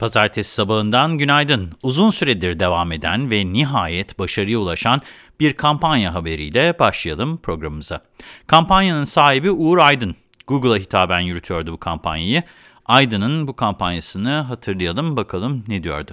Pazartesi sabahından günaydın. Uzun süredir devam eden ve nihayet başarıya ulaşan bir kampanya haberiyle başlayalım programımıza. Kampanyanın sahibi Uğur Aydın. Google'a hitaben yürütüyordu bu kampanyayı. Aydın'ın bu kampanyasını hatırlayalım bakalım ne diyordu.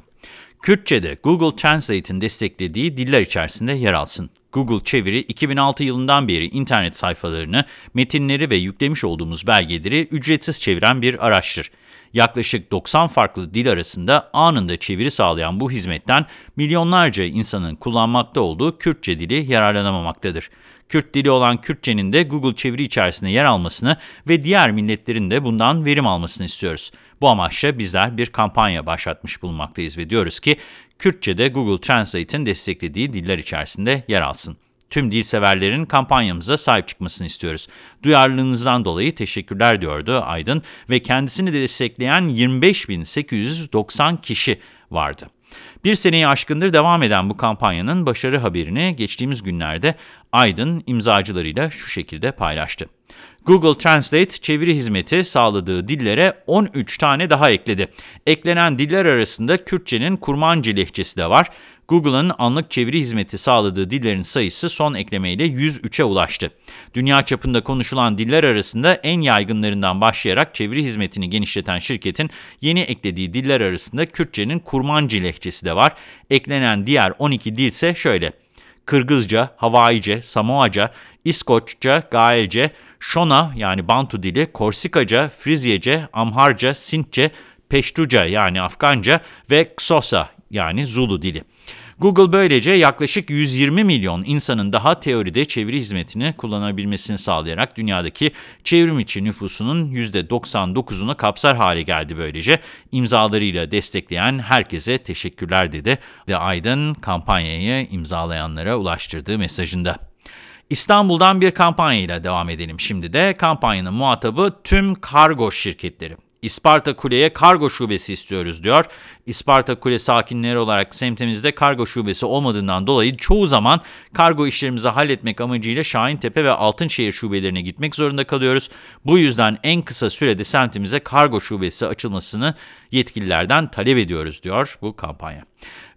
Kürtçe'de Google Translate'in desteklediği diller içerisinde yer alsın. Google Çeviri 2006 yılından beri internet sayfalarını, metinleri ve yüklemiş olduğumuz belgeleri ücretsiz çeviren bir araçtır. Yaklaşık 90 farklı dil arasında anında çeviri sağlayan bu hizmetten milyonlarca insanın kullanmakta olduğu Kürtçe dili yararlanamamaktadır. Kürt dili olan Kürtçenin de Google çeviri içerisinde yer almasını ve diğer milletlerin de bundan verim almasını istiyoruz. Bu amaçla bizler bir kampanya başlatmış bulunmaktayız ve diyoruz ki Kürtçe'de Google Translate'in desteklediği diller içerisinde yer alsın. Tüm dil severlerin kampanyamıza sahip çıkmasını istiyoruz. Duyarlılığınızdan dolayı teşekkürler diyordu Aydın ve kendisini de destekleyen 25.890 kişi vardı. Bir seneyi aşkındır devam eden bu kampanyanın başarı haberini geçtiğimiz günlerde Aydın imzacılarıyla şu şekilde paylaştı. Google Translate çeviri hizmeti sağladığı dillere 13 tane daha ekledi. Eklenen diller arasında Kürtçenin Kurmancı lehçesi de var. Google'ın anlık çeviri hizmeti sağladığı dillerin sayısı son eklemeyle 103'e ulaştı. Dünya çapında konuşulan diller arasında en yaygınlarından başlayarak çeviri hizmetini genişleten şirketin yeni eklediği diller arasında Kürtçenin Kurmancı lehçesi de var. Eklenen diğer 12 dil ise şöyle. Kırgızca, Havaice, Samoaca, İskoçça, Gaelce, Şona yani Bantu dili, Korsikaca, Frizyece, Amharca, Sintçe, Peştuca yani Afganca ve Xhosa yani Zulu dili. Google böylece yaklaşık 120 milyon insanın daha teoride çeviri hizmetini kullanabilmesini sağlayarak dünyadaki çevrim içi nüfusunun %99'unu kapsar hale geldi böylece. İmzalarıyla destekleyen herkese teşekkürler dedi ve Aydın kampanyayı imzalayanlara ulaştırdığı mesajında. İstanbul'dan bir kampanyayla devam edelim şimdi de. Kampanyanın muhatabı tüm kargo şirketleri. İsparta Kule'ye kargo şubesi istiyoruz diyor. İsparta Kule sakinleri olarak semtimizde kargo şubesi olmadığından dolayı çoğu zaman kargo işlerimizi halletmek amacıyla Şahintepe ve Altınşehir şubelerine gitmek zorunda kalıyoruz. Bu yüzden en kısa sürede semtimize kargo şubesi açılmasını yetkililerden talep ediyoruz diyor bu kampanya.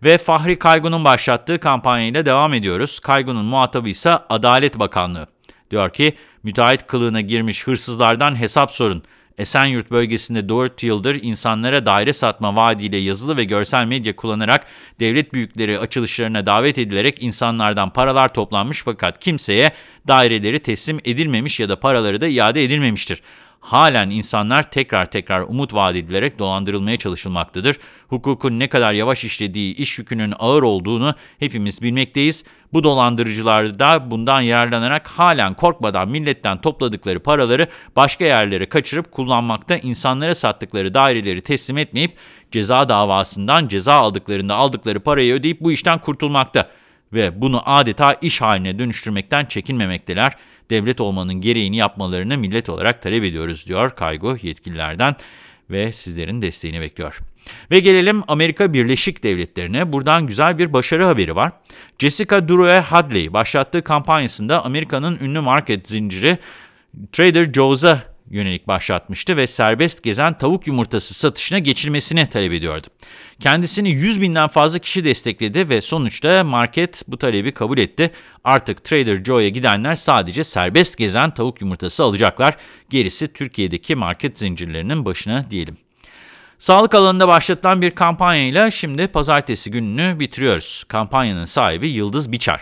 Ve Fahri Kaygun'un başlattığı kampanyayla devam ediyoruz. Kaygun'un muhatabı ise Adalet Bakanlığı. Diyor ki müteahhit kılığına girmiş hırsızlardan hesap sorun. Esenyurt bölgesinde 4 yıldır insanlara daire satma vaadiyle yazılı ve görsel medya kullanarak devlet büyükleri açılışlarına davet edilerek insanlardan paralar toplanmış fakat kimseye daireleri teslim edilmemiş ya da paraları da iade edilmemiştir halen insanlar tekrar tekrar umut vaat edilerek dolandırılmaya çalışılmaktadır. Hukukun ne kadar yavaş işlediği, iş yükünün ağır olduğunu hepimiz bilmekteyiz. Bu dolandırıcılar da bundan yararlanarak halen korkmadan milletten topladıkları paraları başka yerlere kaçırıp kullanmakta, insanlara sattıkları daireleri teslim etmeyip ceza davasından ceza aldıklarında aldıkları parayı ödeyip bu işten kurtulmakta ve bunu adeta iş haline dönüştürmekten çekinmemekteler devlet olmanın gereğini yapmalarını millet olarak talep ediyoruz diyor Kaygo yetkililerden ve sizlerin desteğini bekliyor. Ve gelelim Amerika Birleşik Devletleri'ne. Buradan güzel bir başarı haberi var. Jessica Drouet Hadley başlattığı kampanyasında Amerika'nın ünlü market zinciri Trader Joe's'a yönelik başlatmıştı ve serbest gezen tavuk yumurtası satışına geçilmesini talep ediyordu. Kendisini 100 binden fazla kişi destekledi ve sonuçta market bu talebi kabul etti. Artık Trader Joe'ya gidenler sadece serbest gezen tavuk yumurtası alacaklar. Gerisi Türkiye'deki market zincirlerinin başına diyelim. Sağlık alanında başlatılan bir kampanyayla şimdi pazartesi gününü bitiriyoruz. Kampanyanın sahibi Yıldız Biçer.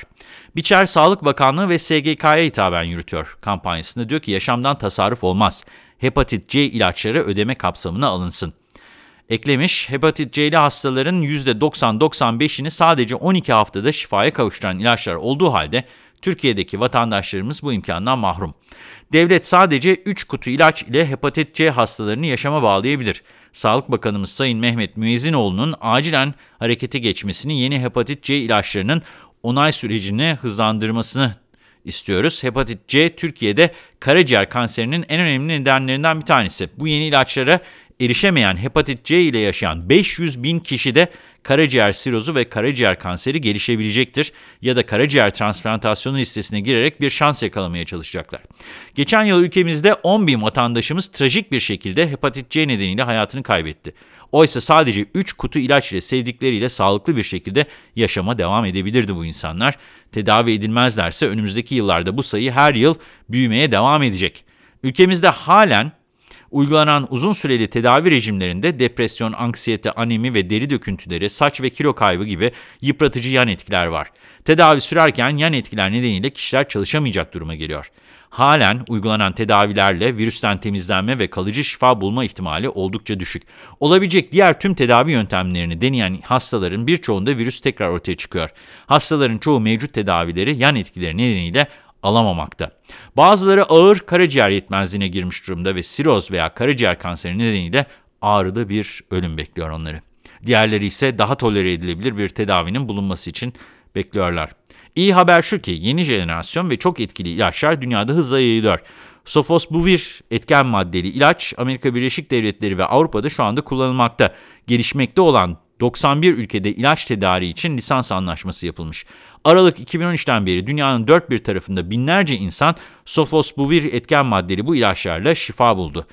Biçer, Sağlık Bakanlığı ve SGK'ya hitaben yürütüyor kampanyasında. Diyor ki yaşamdan tasarruf olmaz. Hepatit C ilaçları ödeme kapsamına alınsın. Eklemiş, hepatit C'li hastaların %90-95'ini sadece 12 haftada şifaya kavuşturan ilaçlar olduğu halde Türkiye'deki vatandaşlarımız bu imkandan mahrum. Devlet sadece 3 kutu ilaç ile hepatit C hastalarını yaşama bağlayabilir. Sağlık Bakanımız Sayın Mehmet Müezzinoğlu'nun acilen harekete geçmesini yeni hepatit C ilaçlarının onay sürecini hızlandırmasını istiyoruz. Hepatit C Türkiye'de karaciğer kanserinin en önemli nedenlerinden bir tanesi. Bu yeni ilaçlara erişemeyen hepatit C ile yaşayan 500 bin kişide karaciğer sirozu ve karaciğer kanseri gelişebilecektir ya da karaciğer transplantasyonu listesine girerek bir şans yakalamaya çalışacaklar. Geçen yıl ülkemizde 10 bin vatandaşımız trajik bir şekilde hepatit C nedeniyle hayatını kaybetti. Oysa sadece 3 kutu ilaç ile sevdikleriyle sağlıklı bir şekilde yaşama devam edebilirdi bu insanlar. Tedavi edilmezlerse önümüzdeki yıllarda bu sayı her yıl büyümeye devam edecek. Ülkemizde halen Uygulanan uzun süreli tedavi rejimlerinde depresyon, anksiyete, anemi ve deri döküntüleri, saç ve kilo kaybı gibi yıpratıcı yan etkiler var. Tedavi sürerken yan etkiler nedeniyle kişiler çalışamayacak duruma geliyor. Halen uygulanan tedavilerle virüsten temizlenme ve kalıcı şifa bulma ihtimali oldukça düşük. Olabilecek diğer tüm tedavi yöntemlerini deneyen hastaların birçoğunda virüs tekrar ortaya çıkıyor. Hastaların çoğu mevcut tedavileri yan etkileri nedeniyle alamamakta. Bazıları ağır karaciğer yetmezliğine girmiş durumda ve siroz veya karaciğer kanseri nedeniyle ağrıda bir ölüm bekliyor onları. Diğerleri ise daha tolere edilebilir bir tedavinin bulunması için bekliyorlar. İyi haber şu ki yeni jenerasyon ve çok etkili ilaçlar dünyada hızla yayılıyor. Sofosbuvir etken maddeli ilaç Amerika Birleşik Devletleri ve Avrupa'da şu anda kullanılmakta. Gelişmekte olan 91 ülkede ilaç tedariği için lisans anlaşması yapılmış. Aralık 2013'ten beri dünyanın dört bir tarafında binlerce insan sofosbuvir etken maddeli bu ilaçlarla şifa buldu.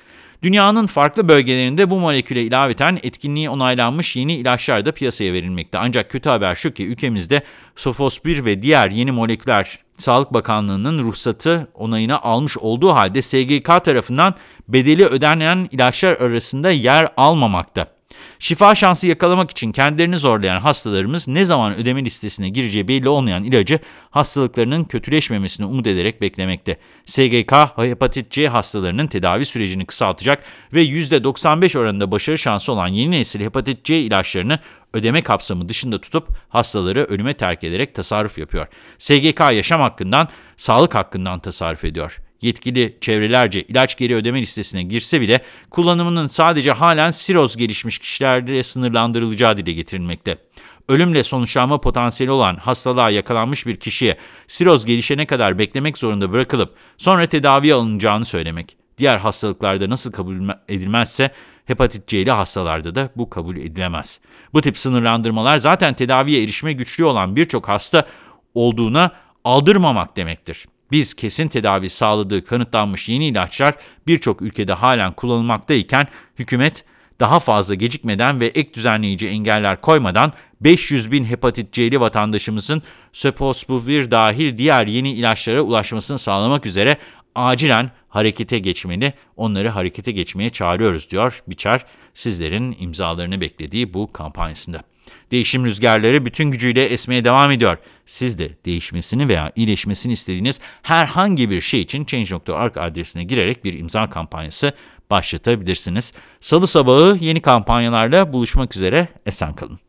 Dünyanın farklı bölgelerinde bu moleküle ilaveten etkinliği onaylanmış yeni ilaçlar da piyasaya verilmekte. Ancak kötü haber şu ki ülkemizde sofosbuvir ve diğer yeni moleküler Sağlık Bakanlığı'nın ruhsatı onayına almış olduğu halde SGK tarafından bedeli ödenen ilaçlar arasında yer almamakta. Şifa şansı yakalamak için kendilerini zorlayan hastalarımız ne zaman ödeme listesine gireceği belli olmayan ilacı hastalıklarının kötüleşmemesini umut ederek beklemekte. SGK, hepatit C hastalarının tedavi sürecini kısaltacak ve %95 oranında başarı şansı olan yeni nesil hepatit C ilaçlarını ödeme kapsamı dışında tutup hastaları ölüme terk ederek tasarruf yapıyor. SGK yaşam hakkından, sağlık hakkından tasarruf ediyor yetkili çevrelerce ilaç geri ödeme listesine girse bile kullanımının sadece halen siroz gelişmiş kişilerde sınırlandırılacağı dile getirilmekte. Ölümle sonuçlanma potansiyeli olan hastalığa yakalanmış bir kişiye siroz gelişene kadar beklemek zorunda bırakılıp sonra tedaviye alınacağını söylemek. Diğer hastalıklarda nasıl kabul edilmezse hepatit C'li hastalarda da bu kabul edilemez. Bu tip sınırlandırmalar zaten tedaviye erişime güçlü olan birçok hasta olduğuna aldırmamak demektir. Biz kesin tedavi sağladığı kanıtlanmış yeni ilaçlar birçok ülkede halen kullanılmaktayken hükümet daha fazla gecikmeden ve ek düzenleyici engeller koymadan 500 bin hepatit C'li vatandaşımızın Sofosbuvir dahil diğer yeni ilaçlara ulaşmasını sağlamak üzere acilen harekete geçmeli, onları harekete geçmeye çağırıyoruz diyor Biçer, sizlerin imzalarını beklediği bu kampanyasında. Değişim rüzgarları bütün gücüyle esmeye devam ediyor. Siz de değişmesini veya iyileşmesini istediğiniz herhangi bir şey için Change.org adresine girerek bir imza kampanyası başlatabilirsiniz. Salı sabahı yeni kampanyalarla buluşmak üzere. Esen kalın.